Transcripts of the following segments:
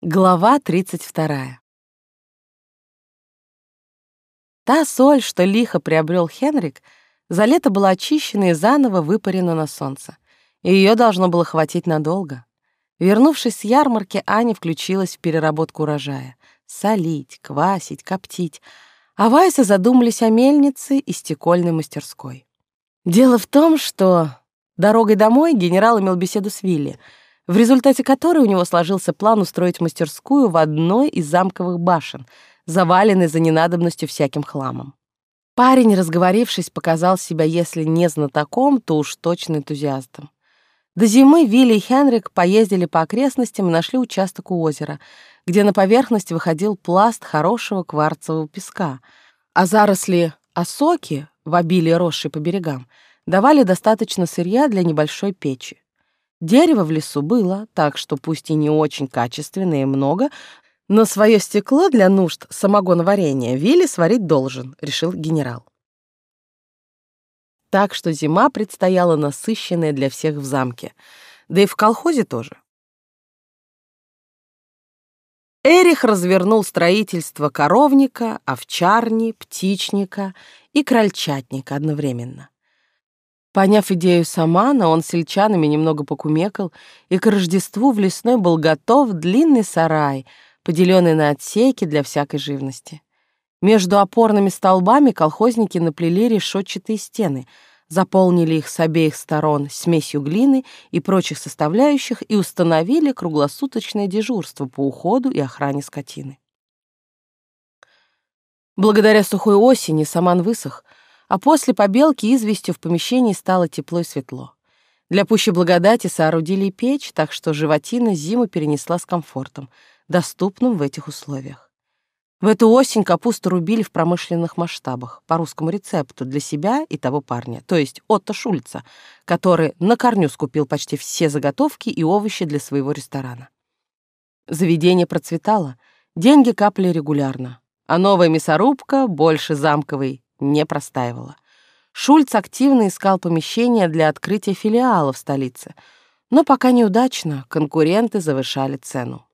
Глава 32. Та соль, что лихо приобрел Хенрик, за лето была очищена и заново выпарена на солнце. И ее должно было хватить надолго. Вернувшись с ярмарки, Аня включилась в переработку урожая. Солить, квасить, коптить. А Вайсы задумались о мельнице и стекольной мастерской. Дело в том, что дорогой домой генерал имел беседу с Вилли — в результате которой у него сложился план устроить мастерскую в одной из замковых башен, заваленной за ненадобностью всяким хламом. Парень, разговорившись, показал себя, если не знатоком, то уж точно энтузиастом. До зимы Вилли и Хенрик поездили по окрестностям и нашли участок у озера, где на поверхность выходил пласт хорошего кварцевого песка, а заросли осоки, в обилии росшей по берегам, давали достаточно сырья для небольшой печи. Дерево в лесу было, так что пусть и не очень качественное и много, но свое стекло для нужд самогоноварения Вилли сварить должен, решил генерал. Так что зима предстояла насыщенная для всех в замке, да и в колхозе тоже. Эрих развернул строительство коровника, овчарни, птичника и крольчатника одновременно. Поняв идею Самана, он с сельчанами немного покумекал, и к Рождеству в лесной был готов длинный сарай, поделенный на отсеки для всякой живности. Между опорными столбами колхозники наплели решетчатые стены, заполнили их с обеих сторон смесью глины и прочих составляющих и установили круглосуточное дежурство по уходу и охране скотины. Благодаря сухой осени Саман высох — а после побелки известью в помещении стало тепло и светло. Для пущей благодати соорудили печь, так что животина зиму перенесла с комфортом, доступным в этих условиях. В эту осень капусту рубили в промышленных масштабах, по русскому рецепту, для себя и того парня, то есть Отто Шульца, который на корню скупил почти все заготовки и овощи для своего ресторана. Заведение процветало, деньги капали регулярно, а новая мясорубка, больше замковой, не простаивала. Шульц активно искал помещение для открытия филиала в столице, но пока неудачно, конкуренты завышали цену.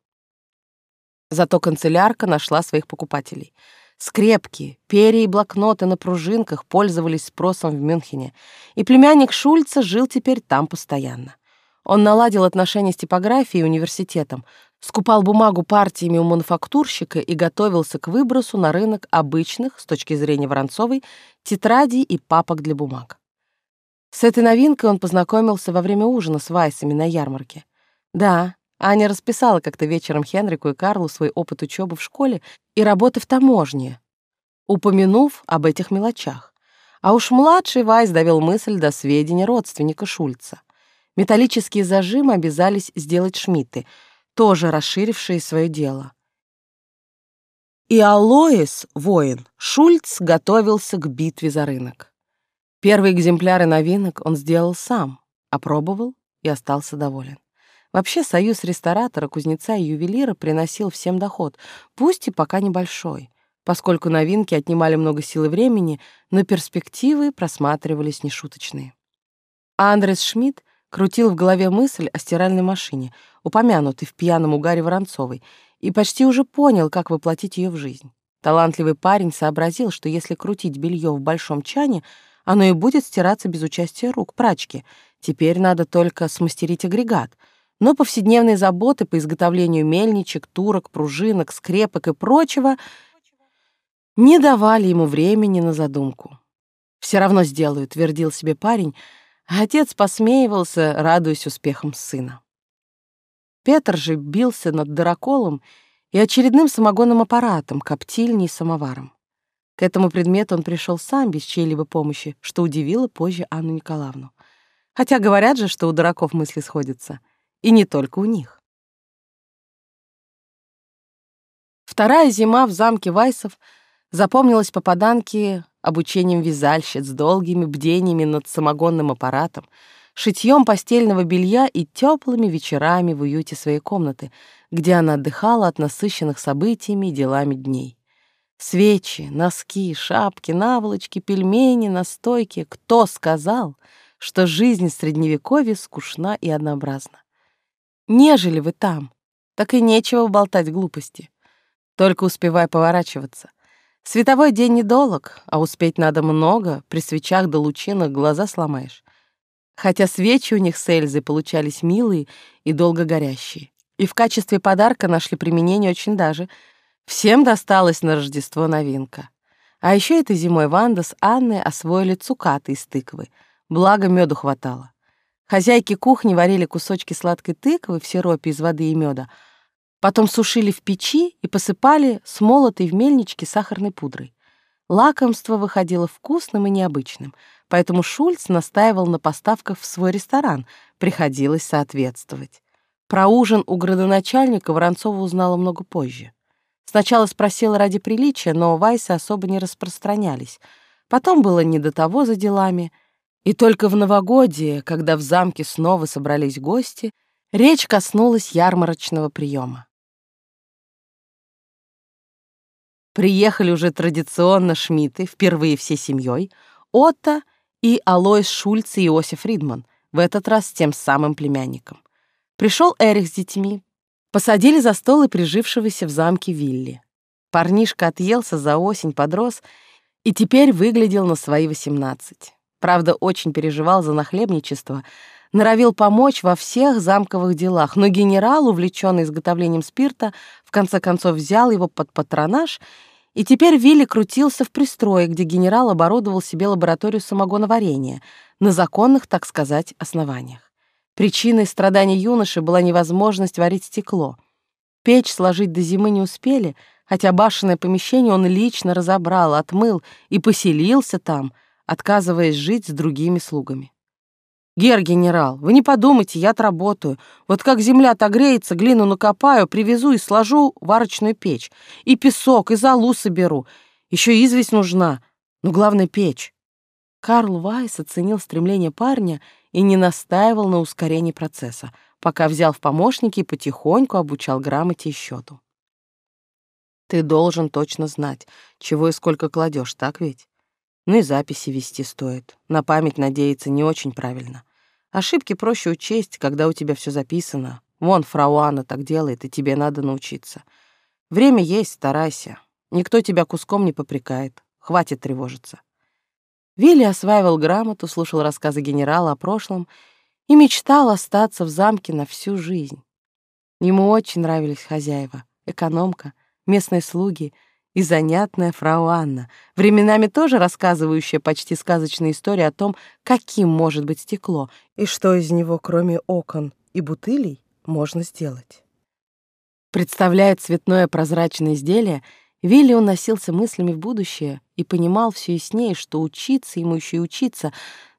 Зато канцелярка нашла своих покупателей. Скрепки, перья и блокноты на пружинках пользовались спросом в Мюнхене, и племянник Шульца жил теперь там постоянно. Он наладил отношения с типографией и университетом, скупал бумагу партиями у мануфактурщика и готовился к выбросу на рынок обычных, с точки зрения Воронцовой, тетрадей и папок для бумаг. С этой новинкой он познакомился во время ужина с Вайсами на ярмарке. Да, Аня расписала как-то вечером Хенрику и Карлу свой опыт учебы в школе и работы в таможне, упомянув об этих мелочах. А уж младший Вайс довел мысль до сведения родственника Шульца. Металлические зажимы обязались сделать Шмидты — тоже расширившие свое дело. И Алоис, воин, Шульц готовился к битве за рынок. Первые экземпляры новинок он сделал сам, опробовал и остался доволен. Вообще, союз ресторатора, кузнеца и ювелира приносил всем доход, пусть и пока небольшой, поскольку новинки отнимали много сил и времени, но перспективы просматривались нешуточные. Андрес Шмидт крутил в голове мысль о стиральной машине, упомянутой в пьяном угаре Воронцовой, и почти уже понял, как воплотить ее в жизнь. Талантливый парень сообразил, что если крутить белье в большом чане, оно и будет стираться без участия рук прачки. Теперь надо только смастерить агрегат. Но повседневные заботы по изготовлению мельничек, турок, пружинок, скрепок и прочего не давали ему времени на задумку. «Все равно сделаю», — твердил себе парень, — отец посмеивался, радуясь успехам сына. Петр же бился над дыроколом и очередным самогонным аппаратом, коптильней и самоваром. К этому предмету он пришел сам, без чьей-либо помощи, что удивило позже Анну Николаевну. Хотя говорят же, что у дураков мысли сходятся. И не только у них. Вторая зима в замке Вайсов запомнилась попаданке обучением вязальщиц, долгими бдениями над самогонным аппаратом, шитьем постельного белья и теплыми вечерами в уюте своей комнаты, где она отдыхала от насыщенных событиями и делами дней. Свечи, носки, шапки, наволочки, пельмени, настойки. Кто сказал, что жизнь в Средневековье скучна и однообразна? Нежели вы там, Так и нечего болтать глупости. Только успевай поворачиваться. Световой день недолог, а успеть надо много, при свечах да лучинах глаза сломаешь. Хотя свечи у них с Эльзой получались милые и долго горящие. И в качестве подарка нашли применение очень даже. Всем досталась на Рождество новинка. А еще этой зимой Ванда с Анной освоили цукаты из тыквы. Благо, меду хватало. Хозяйки кухни варили кусочки сладкой тыквы в сиропе из воды и меда, потом сушили в печи и посыпали смолотой в мельничке сахарной пудрой. Лакомство выходило вкусным и необычным, поэтому Шульц настаивал на поставках в свой ресторан, приходилось соответствовать. Про ужин у градоначальника Воронцова узнала много позже. Сначала спросила ради приличия, но Вайсы особо не распространялись. Потом было не до того за делами — и только в новогодие, когда в замке снова собрались гости, речь коснулась ярмарочного приема. Приехали уже традиционно Шмидты, впервые всей семьей, Отто и Алоис Шульц и Иосиф Ридман, в этот раз с тем самым племянником. Пришел Эрих с детьми, посадили за стол и прижившегося в замке Вилли. Парнишка отъелся за осень, подрос и теперь выглядел на свои восемнадцать. Правда, очень переживал за нахлебничество, норовил помочь во всех замковых делах, но генерал, увлеченный изготовлением спирта, в конце концов взял его под патронаж, и теперь Вилли крутился в пристрое, где генерал оборудовал себе лабораторию самогоноварения на законных, так сказать, основаниях. Причиной страданий юноши была невозможность варить стекло. Печь сложить до зимы не успели, хотя башенное помещение он лично разобрал, отмыл и поселился там — отказываясь жить с другими слугами. «Гер, генерал, вы не подумайте, я отработаю. Вот как земля отогреется, глину накопаю, привезу и сложу варочную печь. И песок, и золу соберу. Еще известь нужна, но главное — печь». Карл Вайс оценил стремление парня и не настаивал на ускорении процесса, пока взял в помощники и потихоньку обучал грамоте и счету. «Ты должен точно знать, чего и сколько кладешь, так ведь? Ну и записи вести стоит. На память надеяться не очень правильно. Ошибки проще учесть, когда у тебя все записано. Вон фрау Анна так делает, и тебе надо научиться. Время есть, старайся. Никто тебя куском не попрекает. Хватит тревожиться. Вилли осваивал грамоту, слушал рассказы генерала о прошлом и мечтал остаться в замке на всю жизнь. Ему очень нравились хозяева, экономка, местные слуги — и занятная фрау Анна, временами тоже рассказывающая почти сказочные истории о том, каким может быть стекло и что из него, кроме окон и бутылей, можно сделать. Представляя цветное прозрачное изделие, Вилли уносился мыслями в будущее и понимал все яснее, что учиться ему еще и учиться,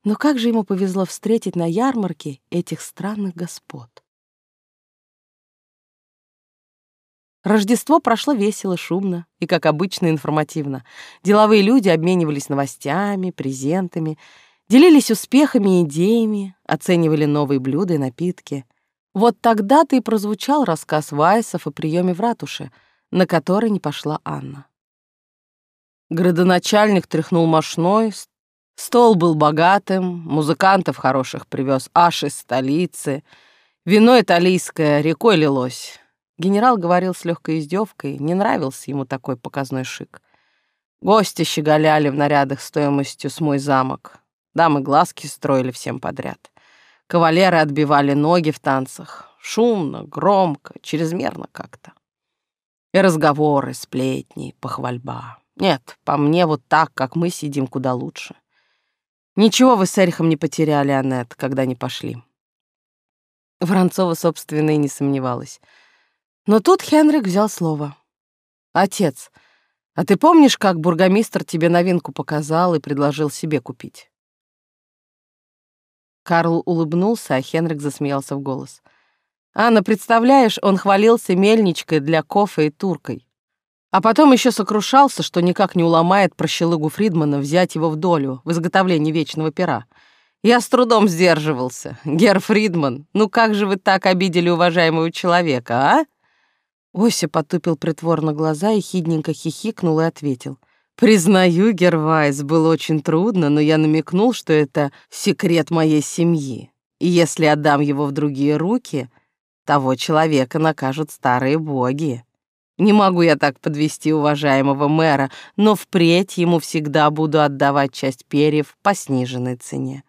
но как же ему повезло встретить на ярмарке этих странных господ. Рождество прошло весело, шумно и, как обычно, информативно. Деловые люди обменивались новостями, презентами, делились успехами и идеями, оценивали новые блюда и напитки. Вот тогда-то и прозвучал рассказ Вайсов о приеме в ратуше, на который не пошла Анна. Градоначальник тряхнул мошной, стол был богатым, музыкантов хороших привез аж из столицы, вино италийское рекой лилось. Генерал говорил с легкой издевкой, не нравился ему такой показной шик. Гости щеголяли в нарядах стоимостью с мой замок. Дамы глазки строили всем подряд. Кавалеры отбивали ноги в танцах. Шумно, громко, чрезмерно как-то. И разговоры, сплетни, похвальба. Нет, по мне вот так, как мы сидим, куда лучше. Ничего вы с Эрихом не потеряли, Аннет, когда не пошли. Воронцова, собственно, и не сомневалась — но тут Хенрик взял слово. «Отец, а ты помнишь, как бургомистр тебе новинку показал и предложил себе купить?» Карл улыбнулся, а Хенрик засмеялся в голос. «Анна, представляешь, он хвалился мельничкой для кофе и туркой. А потом еще сокрушался, что никак не уломает прощелыгу Фридмана взять его в долю в изготовлении вечного пера. Я с трудом сдерживался. Гер Фридман, ну как же вы так обидели уважаемого человека, а?» Ося потупил притворно глаза и хидненько хихикнул и ответил. «Признаю, Гервайс, было очень трудно, но я намекнул, что это секрет моей семьи. И если отдам его в другие руки, того человека накажут старые боги. Не могу я так подвести уважаемого мэра, но впредь ему всегда буду отдавать часть перьев по сниженной цене.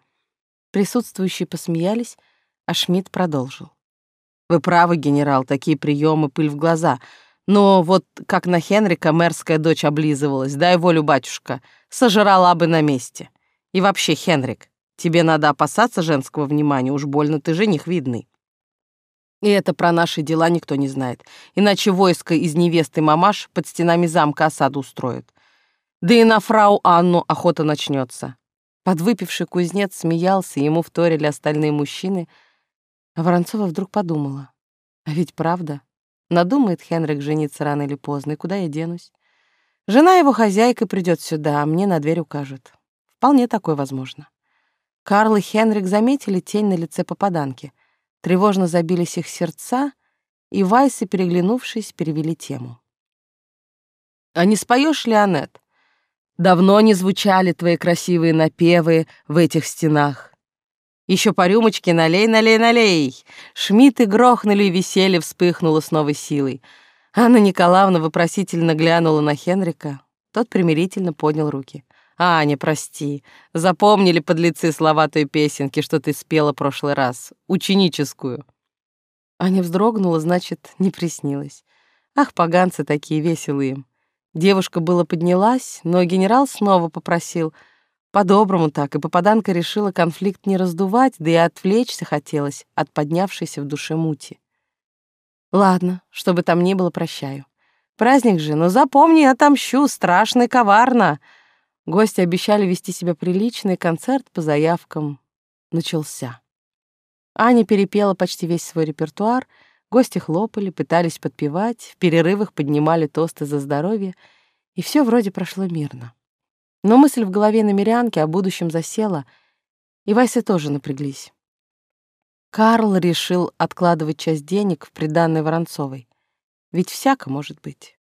Присутствующие посмеялись, а Шмидт продолжил. Вы правы, генерал, такие приемы пыль в глаза. Но вот как на Хенрика мэрская дочь облизывалась, дай волю, батюшка, сожрала бы на месте. И вообще, Хенрик, тебе надо опасаться женского внимания, уж больно ты жених видный. И это про наши дела никто не знает. Иначе войско из невесты мамаш под стенами замка осаду устроит. Да и на фрау Анну охота начнется. Подвыпивший кузнец смеялся, ему вторили остальные мужчины. А Воронцова вдруг подумала. А ведь правда. Надумает Хенрик жениться рано или поздно, и куда я денусь? Жена его хозяйка придет сюда, а мне на дверь укажет. Вполне такое возможно. Карл и Хенрик заметили тень на лице попаданки. Тревожно забились их сердца, и Вайсы, переглянувшись, перевели тему. «А не споешь ли, Анет? Давно не звучали твои красивые напевы в этих стенах. Еще по рюмочке налей, налей, налей!» Шмидты грохнули, и веселье вспыхнуло с новой силой. Анна Николаевна вопросительно глянула на Хенрика. Тот примирительно поднял руки. «Аня, прости, запомнили подлецы слова той песенки, что ты спела прошлый раз, ученическую». Аня вздрогнула, значит, не приснилось. Ах, поганцы такие веселые. Девушка было поднялась, но генерал снова попросил. По-доброму так, и попаданка решила конфликт не раздувать, да и отвлечься хотелось от поднявшейся в душе мути. Ладно, что бы там ни было, прощаю. Праздник же, но запомни, отомщу, страшно и коварно. Гости обещали вести себя прилично, и концерт по заявкам начался. Аня перепела почти весь свой репертуар, гости хлопали, пытались подпевать, в перерывах поднимали тосты за здоровье, и все вроде прошло мирно. Но мысль в голове намерянки о будущем засела, и Вася тоже напряглись. Карл решил откладывать часть денег в приданной Воронцовой. Ведь всяко может быть.